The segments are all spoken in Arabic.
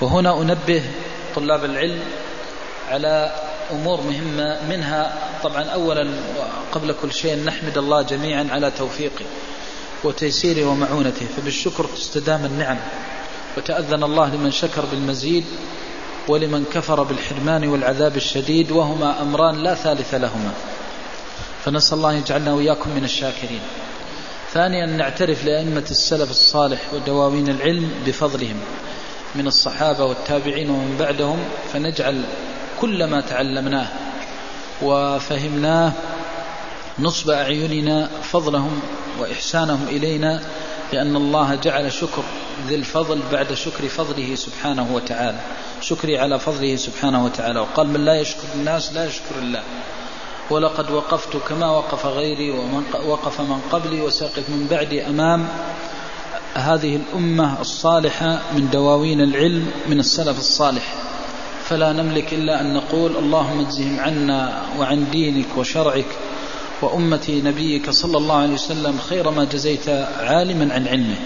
وهنا أنبه طلاب العلم على أمور مهمة منها طبعا أولا قبل كل شيء نحمد الله جميعا على توفيقه وتيسيره ومعونته فبالشكر تستدام النعم وتأذن الله لمن شكر بالمزيد ولمن كفر بالحرمان والعذاب الشديد وهما أمران لا ثالث لهما. فنسأل الله يجعلنا وإياكم من الشاكرين. ثانيا نعترف لأئمة السلف الصالح ودواوين العلم بفضلهم. من الصحابة والتابعين ومن بعدهم فنجعل كل ما تعلمناه وفهمناه نصب أعيننا فضلهم وإحسانهم إلينا لأن الله جعل شكر ذي الفضل بعد شكر فضله سبحانه وتعالى. شكري على فضله سبحانه وتعالى. وقال من لا يشكر الناس لا يشكر الله. ولقد وقفت كما وقف غيري ومن وقف من قبلي وساقف من بعدي أمام هذه الأمة الصالحة من دواوين العلم من السلف الصالح. فلا نملك إلا أن نقول اللهم اجزهم عنا وعن دينك وشرعك وأمة نبيك صلى الله عليه وسلم خير ما جزيت عالما عن علمه.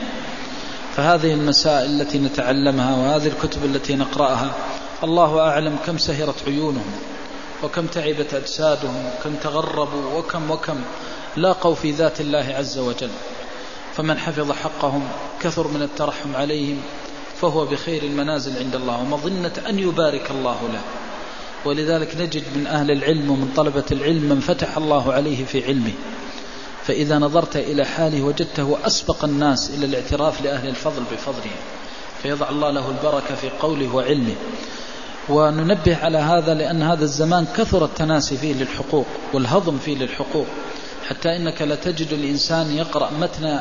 فهذه المسائل التي نتعلمها وهذه الكتب التي نقرأها الله أعلم كم سهرت عيونهم وكم تعبت أجسادهم وكم تغربوا وكم وكم. لاقوا في ذات الله عز وجل. فمن حفظ حقهم كثر من الترحم عليهم فهو بخير المنازل عند الله ومظنة أن يبارك الله له. ولذلك نجد من أهل العلم ومن طلبة العلم من فتح الله عليه في علمه. فإذا نظرت إلى حاله وجدته أسبق الناس إلى الاعتراف لأهل الفضل بفضله. فيضع الله له البركة في قوله وعلمه. وننبه على هذا لأن هذا الزمان كثر التناسي فيه للحقوق والهضم فيه للحقوق. حتى إنك لتجد الإنسان يقرأ متن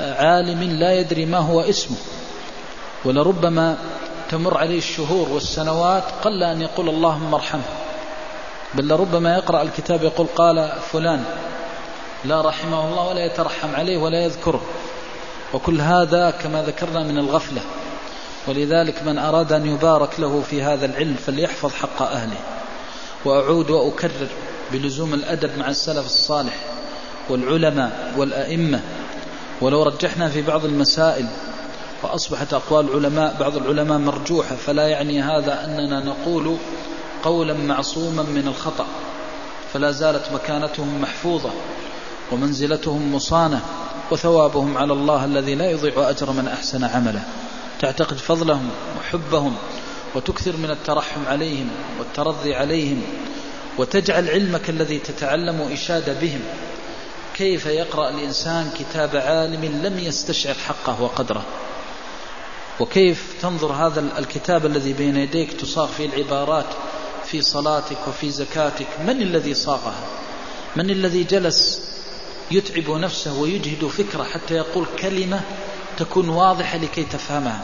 عالم لا يدري ما هو اسمه. ولربما تمر عليه الشهور والسنوات قل أن يقول اللهم ارحمه. بل لربما يقرأ الكتاب يقول قال فلان لا رحمه الله ولا يترحم عليه ولا يذكره. وكل هذا كما ذكرنا من الغفلة. ولذلك من أراد أن يبارك له في هذا العلم فليحفظ حق أهله. وأعود وأكرر بلزوم الأدب مع السلف الصالح والعلماء والأئمة ولو رجحنا في بعض المسائل وأصبحت أقوال العلماء بعض العلماء مرجوحة فلا يعني هذا أننا نقول قولا معصوما من الخطأ. فلا زالت مكانتهم محفوظة ومنزلتهم مصانة وثوابهم على الله الذي لا يضيع أجر من أحسن عمله. تعتقد فضلهم وحبهم وتكثر من الترحم عليهم والترضي عليهم وتجعل علمك الذي تتعلم إشادة بهم. كيف يقرأ الإنسان كتاب عالم لم يستشعر حقه وقدره؟ وكيف تنظر هذا الكتاب الذي بين يديك تصاغ فيه العبارات في صلاتك وفي زكاتك؟ من الذي صاغها؟ من الذي جلس يتعب نفسه ويجهد فكرة حتى يقول كلمة تكون واضحة لكي تفهمها؟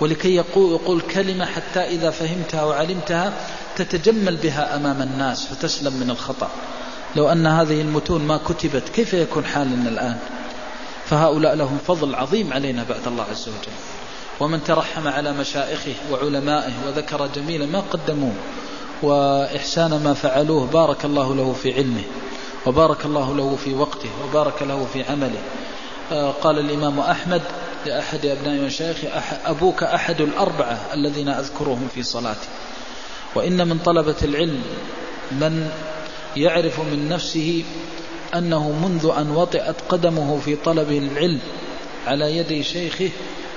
ولكي يقول, يقول كلمة حتى إذا فهمتها وعلمتها تتجمل بها أمام الناس فتسلم من الخطأ. لو أن هذه المتون ما كتبت كيف يكون حالنا الآن؟ فهؤلاء لهم فضل عظيم علينا بعد الله عز وجل. ومن ترحم على مشائخه وعلمائه وذكر جميلا ما قدموه وإحسان ما فعلوه بارك الله له في علمه وبارك الله له في وقته وبارك له في عمله. آه، قال الإمام أحمد لأحد أبناء مشايخه أبوك أحد الأربعة الذين أذكرهم في صلاتي. وإن من طلبة العلم من يعرف من نفسه أنه منذ أن وطئت قدمه في طلب العلم على يدي شيخه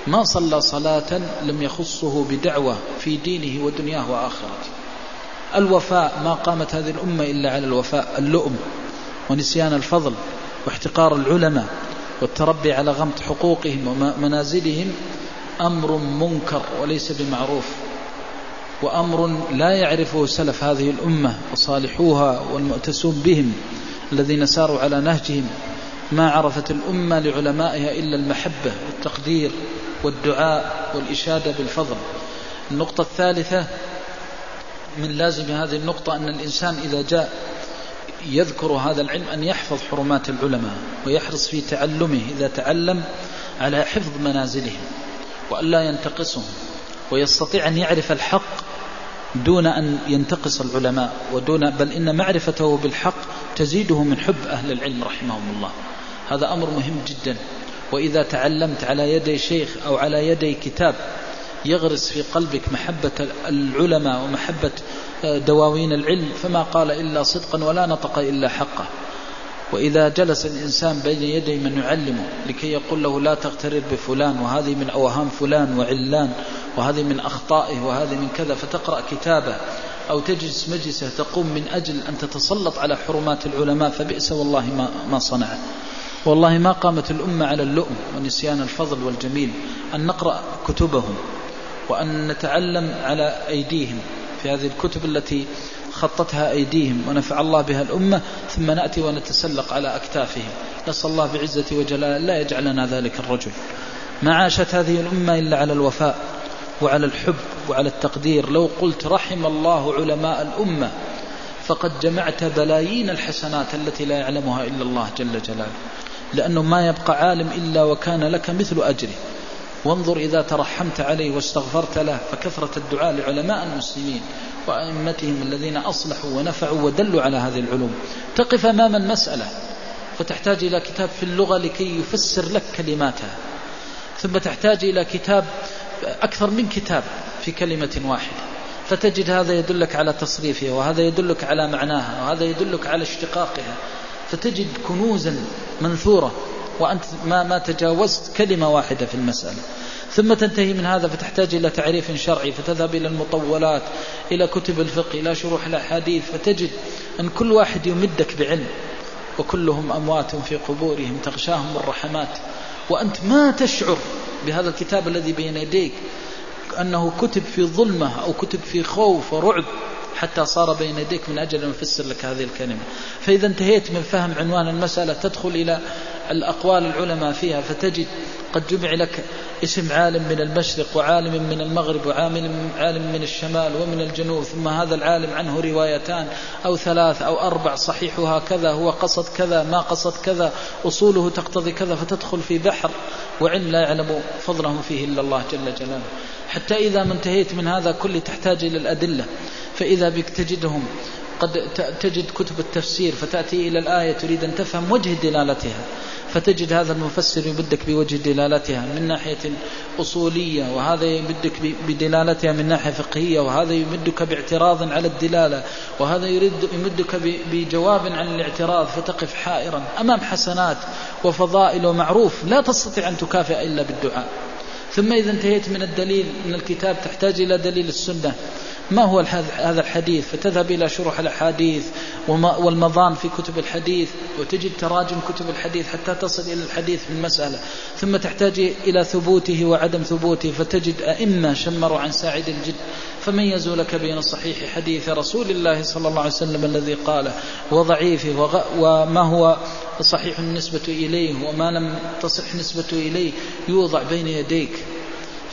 ما صلى صلاة لم يخصه بدعوة في دينه ودنياه وآخرته. الوفاء ما قامت هذه الأمة إلا على الوفاء اللؤم ونسيان الفضل واحتقار العلماء والتربي على غمط حقوقهم ومنازلهم أمر منكر وليس بمعروف. وأمر لا يعرفه سلف هذه الأمة وصالحوها والمؤتسون بهم الذين ساروا على نهجهم. ما عرفت الأمة لعلمائها إلا المحبة والتقدير والدعاء والإشادة بالفضل. النقطة الثالثة من لازم هذه النقطة أن الإنسان إذا جاء يذكر هذا العلم أن يحفظ حرمات العلماء ويحرص في تعلمه إذا تعلم على حفظ منازلهم وألا ينتقصهم ويستطيع أن يعرف الحق دون أن ينتقص العلماء ودون بل إن معرفته بالحق تزيده من حب أهل العلم رحمهم الله. هذا أمر مهم جدا. وإذا تعلمت على يدي شيخ أو على يدي كتاب يغرس في قلبك محبة العلماء ومحبة آه، دواوين العلم فما قال إلا صدقا ولا نطق إلا حقه. وإذا جلس الإنسان بين يدي من يعلمه لكي يقول له لا تغترر بفلان وهذه من أوهام فلان وعلان وهذه من أخطائه وهذه من كذا فتقرأ كتابه أو تجلس مجلسه تقوم من أجل أن تتسلط على حرمات العلماء فبئس والله ما, ما صنع. والله ما قامت الأمة على اللؤم ونسيان الفضل والجميل أن نقرأ كتبهم وأن نتعلم على أيديهم. في هذه الكتب التي خطتها أيديهم ونفع الله بها الأمة ثم نأتي ونتسلق على أكتافهم. نسأل الله بعزة وجلاله لا يجعلنا ذلك الرجل. ما عاشت هذه الأمة إلا على الوفاء وعلى الحب وعلى التقدير. لو قلت رحم الله علماء الأمة فقد جمعت بلايين الحسنات التي لا يعلمها إلا الله جل جلاله. لأنه ما يبقى عالم إلا وكان لك مثل أجره. وانظر إذا ترحمت عليه واستغفرت له فكثرة الدعاء لعلماء المسلمين وأئمتهم الذين أصلحوا ونفعوا ودلوا على هذه العلوم. تقف أمام المسألة فتحتاج إلى كتاب في اللغة لكي يفسر لك كلماتها. ثم تحتاج إلى كتاب أكثر من كتاب في كلمة واحدة. فتجد هذا يدلك على تصريفها وهذا يدلك على معناها وهذا يدلك على اشتقاقها. فتجد كنوزا منثورة وأنت ما, ما تجاوزت كلمة واحدة في المسألة. ثم تنتهي من هذا فتحتاج إلى تعريف شرعي فتذهب إلى المطولات إلى كتب الفقه إلى شروح الأحاديث فتجد أن كل واحد يمدك بعلم وكلهم أموات في قبورهم تغشاهم الرحمات وأنت ما تشعر بهذا الكتاب الذي بين يديك أنه كتب في ظلمة أو كتب في خوف ورعب حتى صار بين يديك من أجل أن يفسر لك هذه الكلمة. فإذا انتهيت من فهم عنوان المسألة تدخل إلى الأقوال العلماء فيها فتجد قد جمع لك اسم عالم من المشرق وعالم من المغرب وعالم من الشمال ومن الجنوب ثم هذا العالم عنه روايتان أو ثلاث أو أربع صحيحها كذا هو قصد كذا ما قصد كذا أصوله تقتضي كذا فتدخل في بحر وعلم لا يعلم فضله فيه إلا الله جل جلاله. حتى إذا ما انتهيت من هذا كله تحتاج إلى الأدلة فإذا بك تجدهم قد تجد كتب التفسير فتأتي إلى الآية تريد أن تفهم وجه دلالتها فتجد هذا المفسر يمدك بوجه دلالتها من ناحية أصولية وهذا يمدك بدلالتها من ناحية فقهية وهذا يمدك باعتراض على الدلالة وهذا يريد يمدك بجواب عن الاعتراض فتقف حائرا أمام حسنات وفضائل ومعروف لا تستطيع أن تكافئ إلا بالدعاء. ثم إذا انتهيت من الدليل من الكتاب تحتاج إلى دليل السنة. ما هو هذا الحديث؟ فتذهب إلى شروح الأحاديث والمضان في كتب الحديث وتجد تراجم كتب الحديث حتى تصل إلى الحديث في المسألة. ثم تحتاج إلى ثبوته وعدم ثبوته فتجد أئمة شمروا عن ساعد الجد. فميزوا لك بين الصحيح حديث رسول الله صلى الله عليه وسلم الذي قاله وضعيفه وما هو صحيح النسبة إليه وما لم تصح نسبة إليه يوضع بين يديك.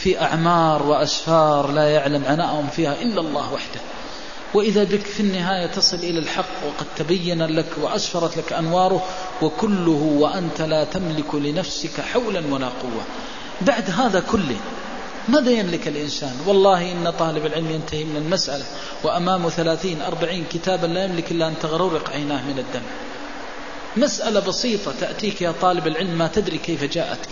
في أعمار وأسفار لا يعلم عناءهم فيها إلا الله وحده. وإذا بك في النهاية تصل إلى الحق وقد تبين لك وأسفرت لك أنواره وكله وأنت لا تملك لنفسك حولا ولا قوة. بعد هذا كله ماذا يملك الإنسان؟ والله إن طالب العلم ينتهي من المسألة وأمامه ثلاثين أربعين كتابا لا يملك إلا أن تغررق عيناه من الدم. مسألة بسيطة تأتيك يا طالب العلم ما تدري كيف جاءتك.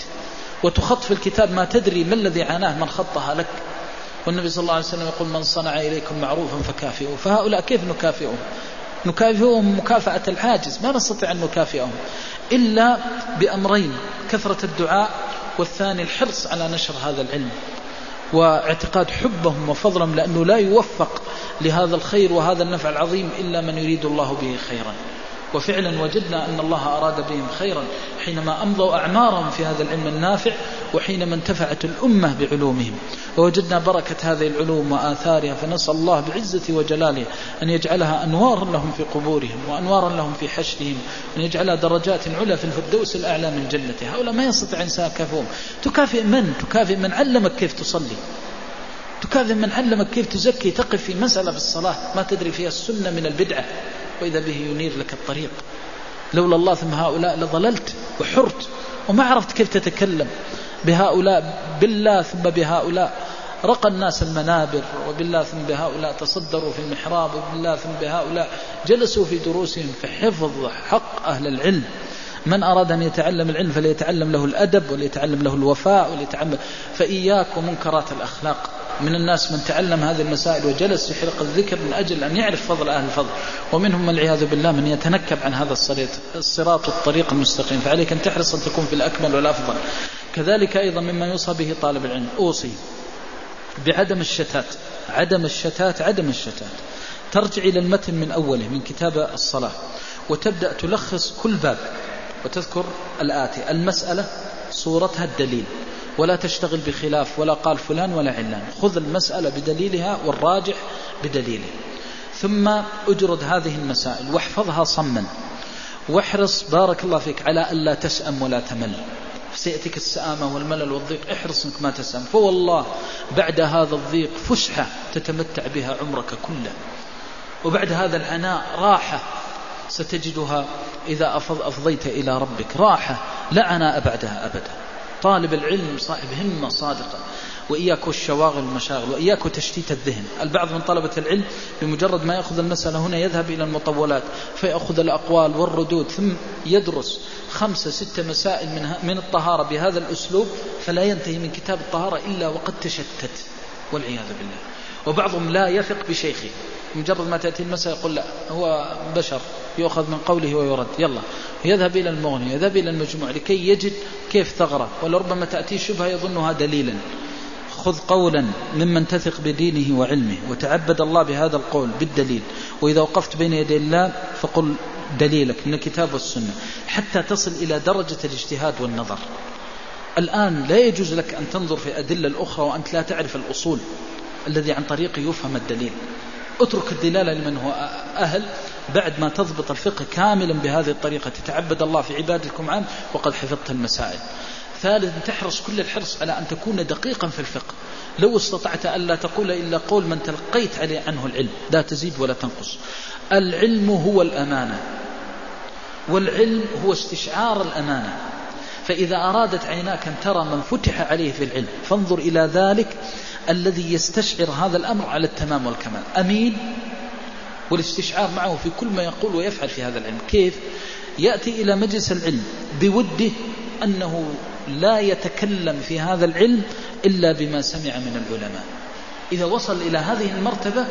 وتخط في الكتاب ما تدري ما الذي عاناه من خطها لك. والنبي صلى الله عليه وسلم يقول من صنع إليكم معروفا فكافئوه. فهؤلاء كيف نكافئهم؟ نكافئهم مكافأة العاجز ما نستطيع أن نكافئهم إلا بأمرين كثرة الدعاء والثاني الحرص على نشر هذا العلم واعتقاد حبهم وفضلهم لأنه لا يوفق لهذا الخير وهذا النفع العظيم إلا من يريد الله به خيرا. وفعلا وجدنا أن الله أراد بهم خيرا حينما أمضوا أعمارهم في هذا العلم النافع وحينما انتفعت الأمة بعلومهم. ووجدنا بركة هذه العلوم وآثارها فنسأل الله بعزة وجلاله أن يجعلها أنوارا لهم في قبورهم وأنوارا لهم في حشرهم وأن يجعلها درجات علا في الفردوس الأعلى من جنته. هؤلاء ما يستطيع إنسان كفوهم. تكافئ من؟ تكافئ من علمك كيف تصلي. تكافئ من علمك كيف تزكي تقف في مسألة في الصلاة ما تدري فيها السنة من البدعة. وإذا به ينير لك الطريق. لولا الله ثم هؤلاء لضللت وحرت وما عرفت كيف تتكلم بهؤلاء بالله ثم بهؤلاء. رقى الناس المنابر وبالله ثم بهؤلاء تصدروا في المحراب وبالله ثم بهؤلاء. جلسوا في دروسهم في حفظ حق أهل العلم. من أراد أن يتعلم العلم فليتعلم له الأدب وليتعلم له الوفاء وليتعلم. فإياك ومنكرات الأخلاق. من الناس من تعلم هذه المسائل وجلس في حلق الذكر من أجل أن يعرف فضل أهل الفضل. ومنهم والعياذ بالله من يتنكب عن هذا الصراط الصراط والطريق المستقيم. فعليك أن تحرص أن تكون في الأكمل والأفضل. كذلك أيضا مما يوصى به طالب العلم. أوصي بعدم الشتات. عدم الشتات عدم الشتات. ترجع إلى المتن من أوله من كتاب الصلاة. وتبدأ تلخص كل باب. وتذكر الآتي. المسألة صورتها الدليل. ولا تشتغل بخلاف ولا قال فلان ولا علان. خذ المسألة بدليلها والراجح بدليله. ثم أجرد هذه المسائل. واحفظها صما. واحرص بارك الله فيك على ألا تسأم ولا تمل. سيأتيك السآمة والملل والضيق. احرص أنك ما تسأم. فوالله بعد هذا الضيق فسحة تتمتع بها عمرك كله. وبعد هذا العناء راحة ستجدها إذا أفضيت إلى ربك. راحة. لا عناء بعدها أبدا. طالب العلم صاحب همة صادقة وإياك الشواغل والمشاغل وإياك تشتيت الذهن. البعض من طلبة العلم بمجرد ما يأخذ المسألة هنا يذهب إلى المطولات فيأخذ الأقوال والردود ثم يدرس خمسة ستة مسائل من, من الطهارة بهذا الأسلوب فلا ينتهي من كتاب الطهارة إلا وقد تشتت. والعياذ بالله. وبعضهم لا يثق بشيخه. مجرد ما تأتي المسألة يقول لا هو بشر. يؤخذ من قوله ويرد. يلا. يذهب إلى المغني يذهب إلى المجموع لكي يجد كيف ثغرة ولربما تأتي شبهة يظنها دليلا. خذ قولا ممن تثق بدينه وعلمه وتعبد الله بهذا القول بالدليل. وإذا وقفت بين يدي الله فقل دليلك من الكتاب والسنة حتى تصل إلى درجة الاجتهاد والنظر. الآن لا يجوز لك أن تنظر في أدلة الأخرى وأنت لا تعرف الأصول الذي عن طريقه يفهم الدليل. اترك الدلالة لمن هو أهل بعد ما تضبط الفقه كاملا بهذه الطريقة. تتعبد الله في عبادتكم عنه وقد حفظت المسائل. ثالثا تحرص كل الحرص على أن تكون دقيقا في الفقه. لو استطعت ألا تقول إلا قول من تلقيت عليه عنه العلم لا تزيد ولا تنقص. العلم هو الأمانة. والعلم هو استشعار الأمانة. فإذا أرادت عيناك أن ترى من فتح عليه في العلم فانظر إلى ذلك الذي يستشعر هذا الأمر على التمام والكمال. أمين. والاستشعار معه في كل ما يقول ويفعل في هذا العلم. كيف؟ يأتي إلى مجلس العلم بوده أنه لا يتكلم في هذا العلم إلا بما سمع من العلماء. إذا وصل إلى هذه المرتبة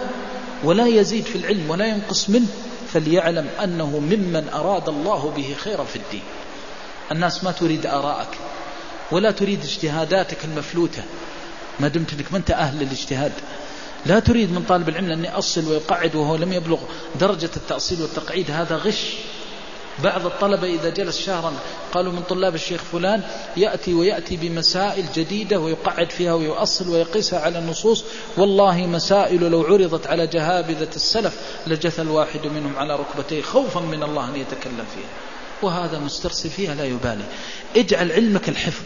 ولا يزيد في العلم ولا ينقص منه فليعلم أنه ممن أراد الله به خيرا في الدين. الناس ما تريد آراءك ولا تريد اجتهاداتك المفلوتة. ما دمت انك ما انت أهل للاجتهاد. لا تريد من طالب العلم أن يأصل ويقعد وهو لم يبلغ درجة التأصيل والتقعيد. هذا غش. بعض الطلبة إذا جلس شهرا قالوا من طلاب الشيخ فلان يأتي ويأتي بمسائل جديدة ويقعد فيها ويؤصل ويقيسها على النصوص. والله مسائل لو عرضت على جهابذة السلف لجثى الواحد منهم على ركبتيه خوفا من الله أن يتكلم فيها. وهذا مسترسل فيها لا يبالي. اجعل علمك الحفظ.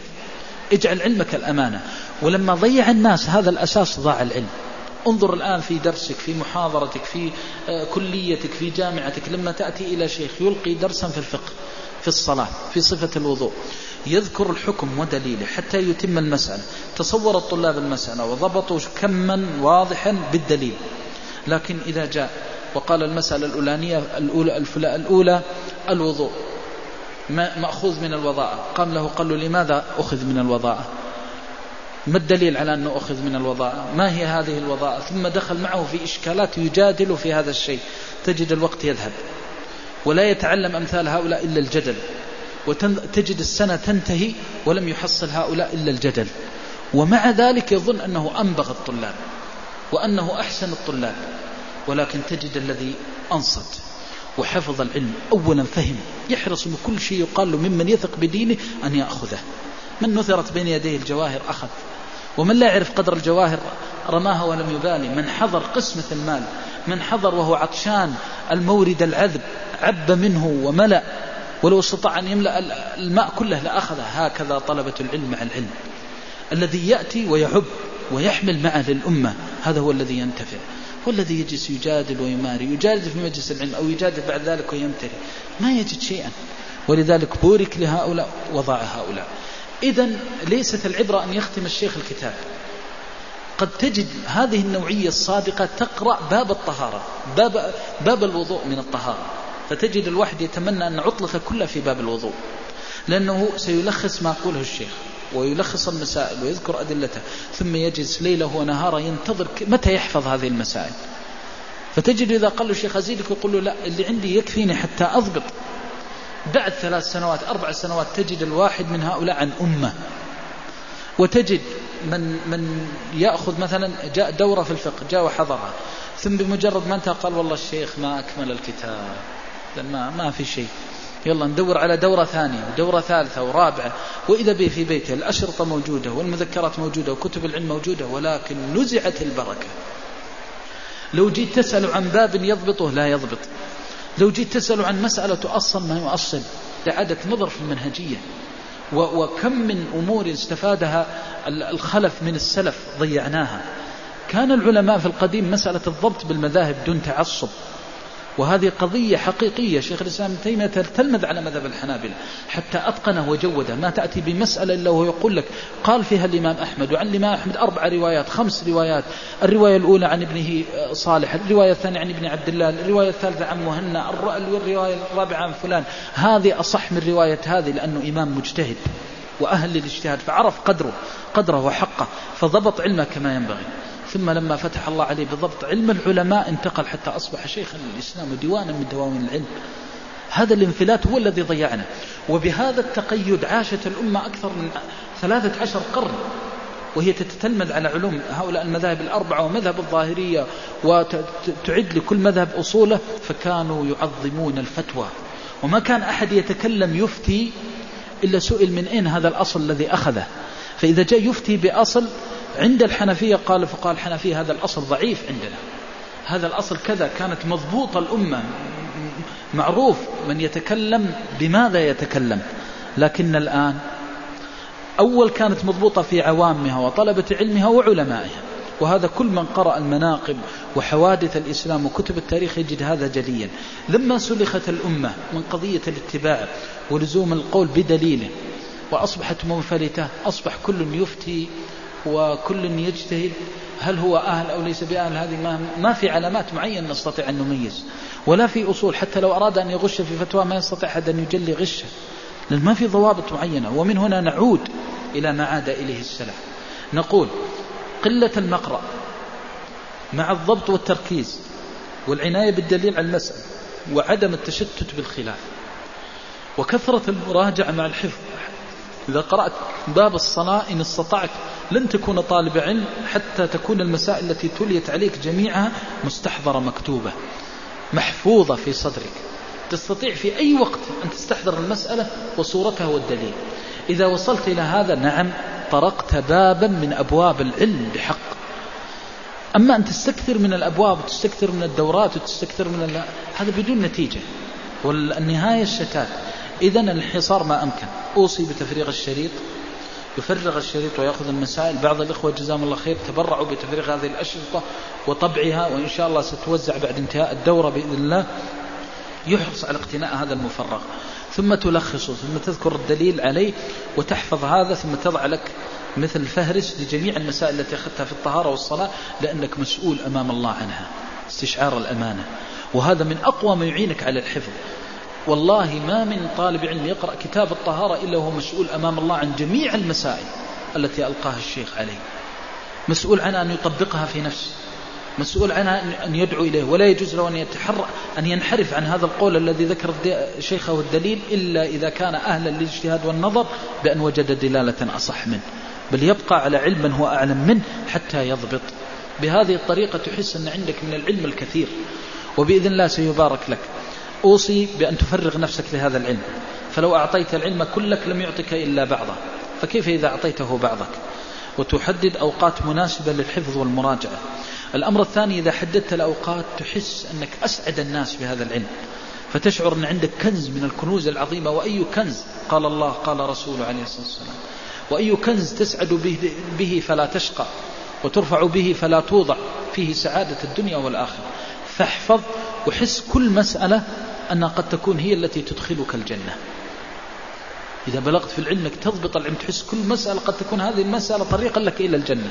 اجعل علمك الأمانة. ولما ضيع الناس هذا الأساس ضاع العلم. انظر الآن في درسك في محاضرتك في آه، كليتك في جامعتك. لما تأتي إلى شيخ يلقي درسا في الفقه في الصلاة في صفة الوضوء. يذكر الحكم ودليله حتى يتم المسألة. تصور الطلاب المسألة وضبطوا كما واضحا بالدليل. لكن إذا جاء وقال المسألة الأولانية الأولى, الأولى الوضوء. مأخوذ من الوضاءة. قام له قال له لماذا أخذ من الوضاءة؟ ما الدليل على أنه أخذ من الوضاءة؟ ما هي هذه الوضاءة؟ ثم دخل معه في إشكالات يجادل في هذا الشيء. تجد الوقت يذهب. ولا يتعلم أمثال هؤلاء إلا الجدل. وتجد السنة تنتهي ولم يحصل هؤلاء إلا الجدل. ومع ذلك يظن أنه أنبغ الطلاب وأنه أحسن الطلاب. ولكن تجد الذي أنصت. وحفظ العلم. أولا فهم. يحرص بكل شيء يقال له ممن يثق بدينه أن يأخذه. من نثرت بين يديه الجواهر أخذ. ومن لا يعرف قدر الجواهر رماها ولم يبالي. من حضر قسمة المال. من حضر وهو عطشان المورد العذب. عب منه وملأ. ولو استطاع أن يملأ الماء كله لأخذه. هكذا طلبة العلم مع العلم. الذي يأتي ويعب ويحمل معه للأمة. هذا هو الذي ينتفع. هو الذي يجلس يجادل ويماري يجادل في مجلس العلم أو يجادل بعد ذلك ويمتري ما يجد شيئا. ولذلك بورك لهؤلاء وضع هؤلاء. إذا ليست العبرة أن يختم الشيخ الكتاب. قد تجد هذه النوعية الصادقة تقرأ باب الطهارة باب, باب الوضوء من الطهارة. فتجد الواحد يتمنى أن عطلته كلها في باب الوضوء. لأنه سيلخص ما قوله الشيخ. ويلخص المسائل ويذكر أدلته ثم يجلس ليلة ونهاره ينتظر متى يحفظ هذه المسائل. فتجد إذا قال له الشيخ أزيدك يقول له لا اللي عندي يكفيني حتى أضبط. بعد ثلاث سنوات أربع سنوات تجد الواحد من هؤلاء عن أمة. وتجد من من يأخذ مثلا جاء دورة في الفقه جاء وحضرها. ثم بمجرد ما انتهى قال والله الشيخ ما أكمل الكتاب ما ما في شيء. يلا ندور على دورة ثانية ودورة ثالثة ورابعة. وإذا به في بيته الأشرطة موجودة والمذكرات موجودة وكتب العلم موجودة ولكن نزعت البركة. لو جيت تسأل عن باب يضبطه لا يضبط. لو جيت تسأل عن مسألة تؤصل ما يؤصل. إعادة نظر في المنهجية. وكم من أمور استفادها الخلف من السلف ضيعناها. كان العلماء في القديم مسألة الضبط بالمذاهب دون تعصب. وهذه قضية حقيقية شيخ الإسلام ابن تيمية تلمذ على مذهب الحنابلة حتى أتقنه وجوده. ما تأتي بمسألة إلا وهو يقول لك قال فيها الإمام أحمد وعن الإمام أحمد أربع روايات خمس روايات. الرواية الأولى عن ابنه صالح الرواية الثانية عن ابن عبد الله الرواية الثالثة عن مهنا الرواية الرابعة عن فلان. هذه أصح من رواية هذه لأنه إمام مجتهد وأهل للاجتهاد فعرف قدره قدره وحقه فضبط علمه كما ينبغي. ثم لما فتح الله عليه بالضبط علم العلماء انتقل حتى أصبح شيخا للإسلام وديوانا من دواوين العلم. هذا الانفلات هو الذي ضيعنا. وبهذا التقيد عاشت الأمة أكثر من ثلاثة عشر قرن. وهي تتتلمذ على علوم هؤلاء المذاهب الأربعة ومذهب الظاهرية وتعد لكل مذهب أصوله فكانوا يعظمون الفتوى. وما كان أحد يتكلم يفتي إلا سئل من أين هذا الأصل الذي أخذه. فإذا جاء يفتي بأصل عند الحنفية قال فقال الحنفية هذا الأصل ضعيف عندنا. هذا الأصل كذا كانت مضبوطة الأمة معروف من يتكلم بماذا يتكلم. لكن الآن أول كانت مضبوطة في عوامها وطلبة علمها وعلمائها. وهذا كل من قرأ المناقب وحوادث الإسلام وكتب التاريخ يجد هذا جليا. لما سلخت الأمة من قضية الاتباع ولزوم القول بدليله وأصبحت منفلتة أصبح كل يفتي وكل يجتهد هل هو أهل أو ليس بأهل هذه ما, ما في علامات معينة نستطيع أن نميز. ولا في أصول حتى لو أراد أن يغش في فتوى ما يستطيع أحد أن يجلي غشه. لأن ما في ضوابط معينة. ومن هنا نعود إلى ما عاد إليه السلف. نقول قلة المقرأ مع الضبط والتركيز والعناية بالدليل على المسألة وعدم التشتت بالخلاف وكثرة المراجعة مع الحفظ. إذا قرأت باب الصلاة إن استطعت لن تكون طالب علم حتى تكون المسائل التي تليت عليك جميعها مستحضرة مكتوبة محفوظة في صدرك. تستطيع في أي وقت أن تستحضر المسألة وصورتها والدليل. إذا وصلت إلى هذا نعم طرقت بابا من أبواب العلم بحق. أما أن تستكثر من الأبواب وتستكثر من الدورات وتستكثر من هذا بدون نتيجة. والنهاية الشتات. إذا الانحصار ما أمكن. أوصي بتفريغ الشريط. يفرغ الشريط ويأخذ المسائل. بعض الإخوة جزاهم الله خير تبرعوا بتفريغ هذه الأشرطة وطبعها وإن شاء الله ستوزع بعد انتهاء الدورة بإذن الله. يحرص على اقتناء هذا المفرغ. ثم تلخصه ثم تذكر الدليل عليه وتحفظ هذا ثم تضع لك مثل فهرس لجميع المسائل التي أخذتها في الطهارة والصلاة لأنك مسؤول أمام الله عنها استشعار الأمانة. وهذا من أقوى ما يعينك على الحفظ. والله ما من طالب علم يقرأ كتاب الطهارة إلا وهو مسؤول أمام الله عن جميع المسائل التي ألقاها الشيخ عليه مسؤول عنها أن يطبقها في نفسه. مسؤول عنها أن يدعو إليه. ولا يجوز له أن يتحرى أن ينحرف عن هذا القول الذي ذكر شيخه الدليل إلا إذا كان أهلا للاجتهاد والنظر بأن وجد دلالة أصح منه. بل يبقى على علم من هو أعلم منه حتى يضبط. بهذه الطريقة تحس أن عندك من العلم الكثير. وبإذن الله سيبارك لك. أوصي بأن تفرغ نفسك لهذا العلم. فلو أعطيت العلم كلك لم يعطك إلا بعضه. فكيف إذا أعطيته بعضك؟ وتحدد أوقات مناسبة للحفظ والمراجعة. الأمر الثاني إذا حددت الأوقات تحس أنك أسعد الناس بهذا العلم. فتشعر أن عندك كنز من الكنوز العظيمة. وأي كنز؟ قال الله قال رسوله عليه الصلاة والسلام. وأي كنز تسعد به, به فلا تشقى. وترفع به فلا توضع. فيه سعادة الدنيا والآخرة. فاحفظ وحس كل مسألة أنها قد تكون هي التي تدخلك الجنة. إذا بلغت في العلم أنك تضبط العلم تحس كل مسألة قد تكون هذه المسألة طريقا لك إلى الجنة.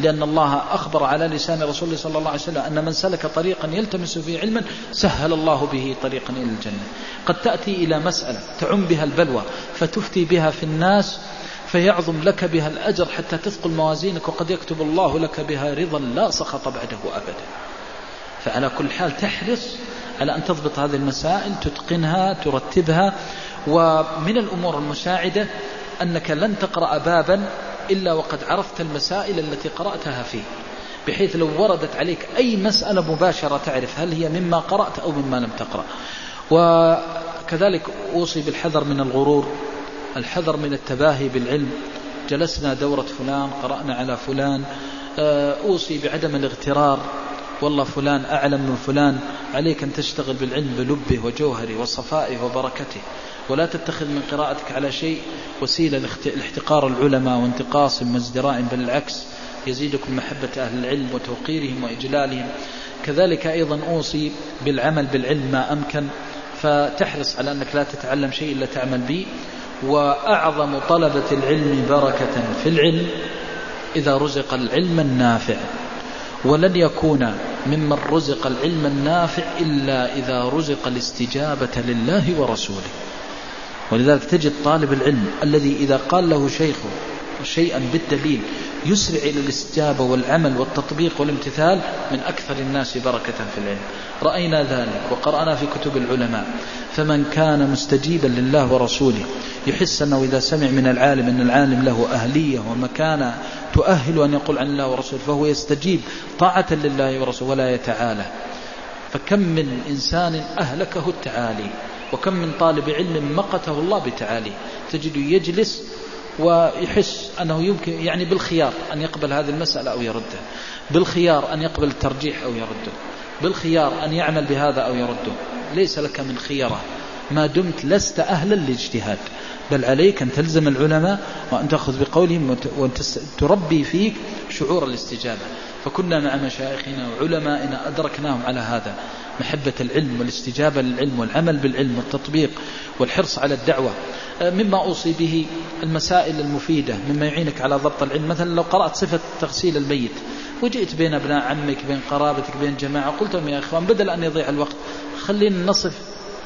لأن الله أخبر على لسان رسول الله صلى الله عليه وسلم أن من سلك طريقا يلتمس فيه علما سهل الله به طريقا إلى الجنة. قد تأتي إلى مسألة تعم بها البلوى فتفتي بها في الناس فيعظم لك بها الأجر حتى تثقل موازينك وقد يكتب الله لك بها رضا لا سخط بعده أبدا. فعلى كل حال تحرص على أن تضبط هذه المسائل تتقنها ترتبها ومن الأمور المساعدة أنك لن تقرأ بابا إلا وقد عرفت المسائل التي قرأتها فيه بحيث لو وردت عليك أي مسألة مباشرة تعرف هل هي مما قرأت أو مما لم تقرأ. وكذلك أوصي بالحذر من الغرور الحذر من التباهي بالعلم. جلسنا دورة فلان قرأنا على فلان. أوصي بعدم الاغترار. والله فلان أعلم من فلان عليك أن تشتغل بالعلم بلبه وجوهره وصفائه وبركته. ولا تتخذ من قراءتك على شيء وسيلة لاحتقار العلماء وانتقاصهم وازدراء بل العكس يزيدكم محبة أهل العلم وتوقيرهم وإجلالهم. كذلك أيضا أوصي بالعمل بالعلم ما أمكن فتحرص على أنك لا تتعلم شيء إلا تعمل به. وأعظم طلبة العلم بركة في العلم إذا رزق العلم النافع. ولن يكون ممن رزق العلم النافع إلا إذا رزق الاستجابة لله ورسوله. ولذلك تجد طالب العلم الذي إذا قال له شيخه شيئا بالدليل يسرع إلى الاستجابة والعمل والتطبيق والامتثال من أكثر الناس بركة في العلم. رأينا ذلك وقرأنا في كتب العلماء. فمن كان مستجيبا لله ورسوله يحس أنه إذا سمع من العالم أن العالم له أهلية ومكانة تؤهل أن يقول عن الله ورسوله فهو يستجيب طاعة لله ورسوله ولا يتعالى. فكم من إنسان أهلكه التعالي وكم من طالب علم مقته الله بتعاليه تجد يجلس ويحس أنه يمكن يعني بالخيار أن يقبل هذه المسألة أو يردها بالخيار أن يقبل الترجيح أو يرده بالخيار أن يعمل بهذا أو يرده. ليس لك من خيرة ما دمت لست أهلا للاجتهاد بل عليك أن تلزم العلماء وأن تأخذ بقولهم وأن تربي فيك شعور الاستجابة. فكنا مع مشايخنا وعلمائنا أدركناهم على هذا. محبة العلم والاستجابة للعلم والعمل بالعلم والتطبيق والحرص على الدعوة. آه، مما أوصي به المسائل المفيدة مما يعينك على ضبط العلم. مثلا لو قرأت صفة تغسيل الميت وجئت بين أبناء عمك بين قرابتك بين جماعة قلت لهم يا إخوان بدل أن يضيع الوقت خلينا نصف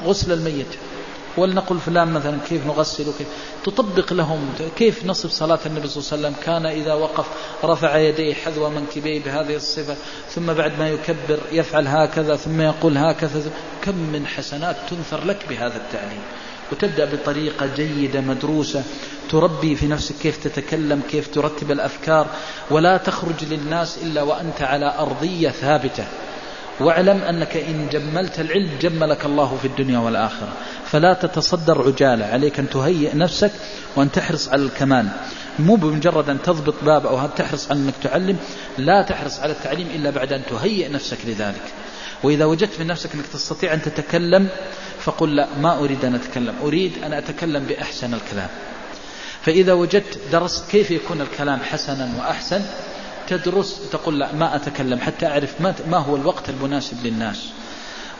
غسل الميت. ولنقل فلان مثلا كيف نغسل وكيف. تطبق لهم كيف نصف صلاة النبي صلى الله عليه وسلم. كان إذا وقف رفع يديه حذو منكبيه بهذه الصفة ثم بعد ما يكبر يفعل هكذا ثم يقول هكذا كم من حسنات تنثر لك بهذا التعليم. وتبدأ بطريقة جيدة مدروسة. تربي في نفسك كيف تتكلم كيف ترتب الأفكار. ولا تخرج للناس إلا وأنت على أرضية ثابتة. واعلم أنك إن جملت العلم جملك الله في الدنيا والآخرة. فلا تتصدر عجالة. عليك أن تهيئ نفسك وأن تحرص على الكمال. مو بمجرد أن تضبط باب أو تحرص على أنك تعلم لا تحرص على التعليم إلا بعد أن تهيئ نفسك لذلك. وإذا وجدت من نفسك أنك تستطيع أن تتكلم فقل لا ما أريد أن أتكلم. أريد أن أتكلم بأحسن الكلام. فإذا وجدت درست كيف يكون الكلام حسنا وأحسن تدرس تقول لا ما أتكلم حتى أعرف ما هو الوقت المناسب للناس.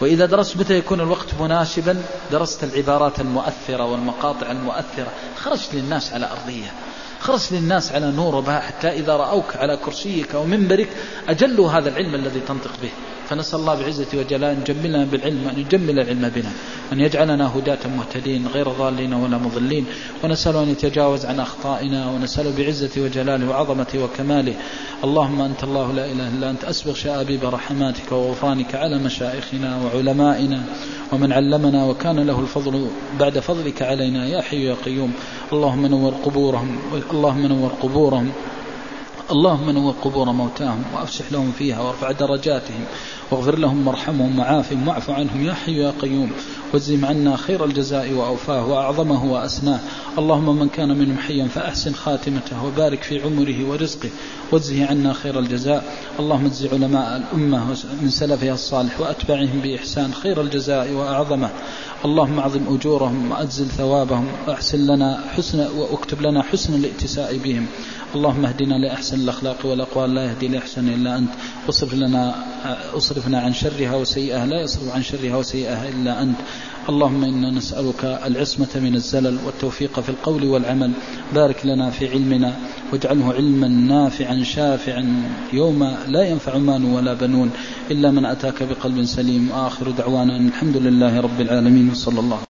وإذا درست متى يكون الوقت مناسبا؟ درست العبارات المؤثرة والمقاطع المؤثرة. خرجت للناس على أرضية. خرجت للناس على نور وبهاء حتى إذا رأوك على كرسيك أو منبرك أجلوا هذا العلم الذي تنطق به. فنسأل الله بعزة وجلاله أن يجملنا بالعلم أن يجمل العلم بنا أن يجعلنا هداة مهتدين غير ضالين ولا مضلين ونسأله أن يتجاوز عن أخطائنا ونسأله بعزة وجلاله وعظمته وكماله. اللهم أنت الله لا إله إلا أنت أسبغ شآبيب رحماتك وغفرانك على مشايخنا وعلمائنا ومن علمنا وكان له الفضل بعد فضلك علينا يا حي يا قيوم. اللهم نور قبورهم اللهم نور قبورهم اللهم نور قبور موتاهم وأفسح لهم فيها وارفع درجاتهم. واغفر لهم وارحمهم وعافهم واعف عنهم يا حي يا قيوم واجزم عنا خير الجزاء وأوفاه وأعظمه وأسناه اللهم من كان منهم حيا فأحسن خاتمته وبارك في عمره ورزقه. واجزه عنا خير الجزاء. اللهم اجز علماء الأمة من سلفها الصالح وأتبعهم بإحسان خير الجزاء وأعظمه. اللهم أعظم أجورهم وأجزل ثوابهم وأحسن لنا حسن واكتب لنا حسن الائتساء بهم. اللهم اهدنا لأحسن الأخلاق والأقوال. لا يهدي لأحسن إلا أنت. واصرف لنا اصرفنا عن شرها وسيئها لا يصرف عن شرها وسيئها إلا أنت. اللهم إنا نسألك العصمة من الزلل والتوفيق في القول والعمل. بارك لنا في علمنا واجعله علما نافعا شافعا. يوم لا ينفع مال ولا بنون إلا من أتاك بقلب سليم. وآخر دعوانا الحمد لله رب العالمين. وصلى الله